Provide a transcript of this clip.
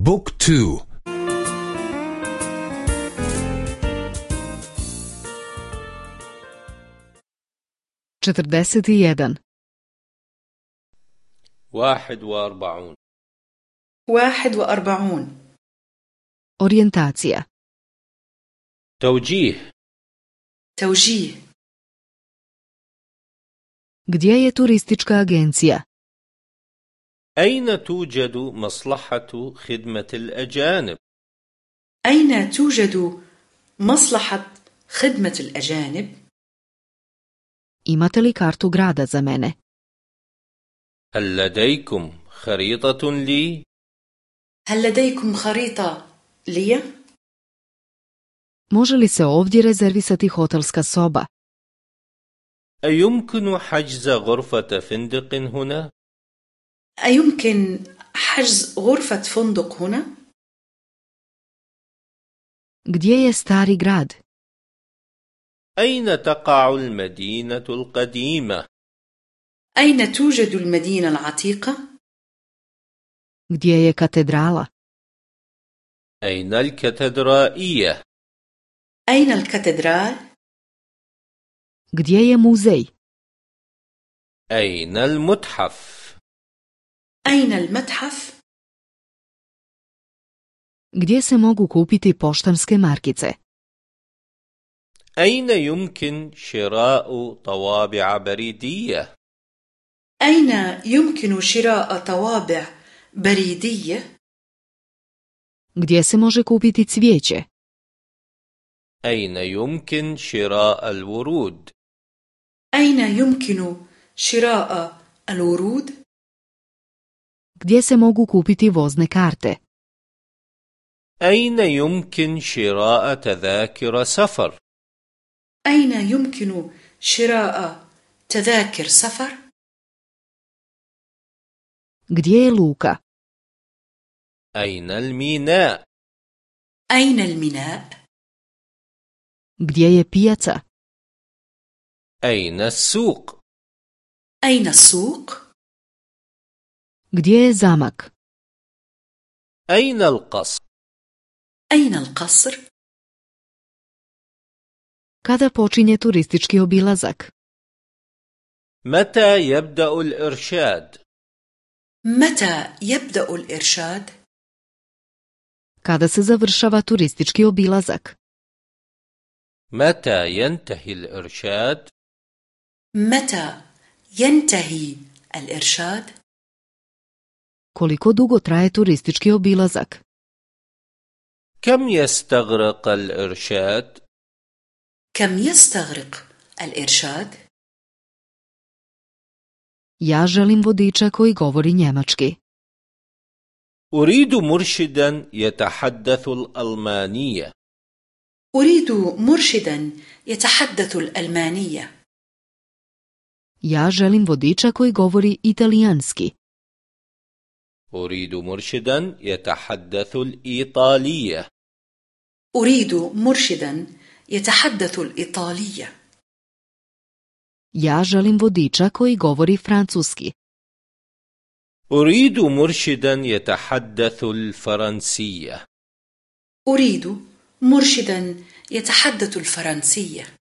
بوك تو četrdeset jedan واحد وأربعون واحد وأربعون orijentacija توجيه توجيه gdje je turistička agencija أين توجد مصلحة خدمة الأجانب؟ أين توجد مصلحة خدمة الأجانب؟ imate li kartu grada za mene هل لديكم خريطة لي؟ هل لديكم خريطة لي؟ može li se ovdje rezervisati hotelska soba أيمكن حجز غرفة فندق هنا؟ أيمكن حجز غرفة فندق هنا؟ gdje je stari grad أين تقع المدينة القديمة؟ أين توجد المدينة العتيقة؟ gdje je katedrala أين الكاتدرائية؟ أين الكاتدرال؟ gdje je muzej أين المتحف؟ أين المتحف؟ gdje se mogu kupiti poštanske markice أين يمكن شراء طوابع بريدية؟ أين يمكن شراء طوابع بريدية؟ gdje se može kupiti cvijeće أين يمكن شراء الورود؟ أين يمكن شراء الورود؟ Gdje se mogu kupiti vozne karte أين يمكن شراء تذاكر سفر؟ أين يمكن شراء تذاكر سفر؟ gdje je luka أين الميناء؟ أين الميناء؟ gdje je pijaca أين السوق؟ أين السوق؟ Gdje je zamak أين القصر؟ أين القصر؟ kada počinje turistički obilazak متى يبدأ الإرشاد؟ متى يبدأ الإرشاد؟ kada se završava turistički obilazak متى ينتهي الإرشاد؟ متى ينتهي الإرشاد؟ Koliko dugo traje turistički obilazak كم يستغرق الإرشاد؟ كم يستغرق الإرشاد؟ ja želim vodiča koji govori njemački أريد مرشدا يتحدث الألمانية أريد مرشدا يتحدث الألمانية ja želim vodiča koji govori italijanski أريد مرشدا يتحدث الإيطالية. أريد مرشدا يتحدث الإيطالية. Ja želim vodiča koji govori francuski. أريد مرشدا يتحدث الفرنسية. أريد مرشدا يتحدث الفرنسية.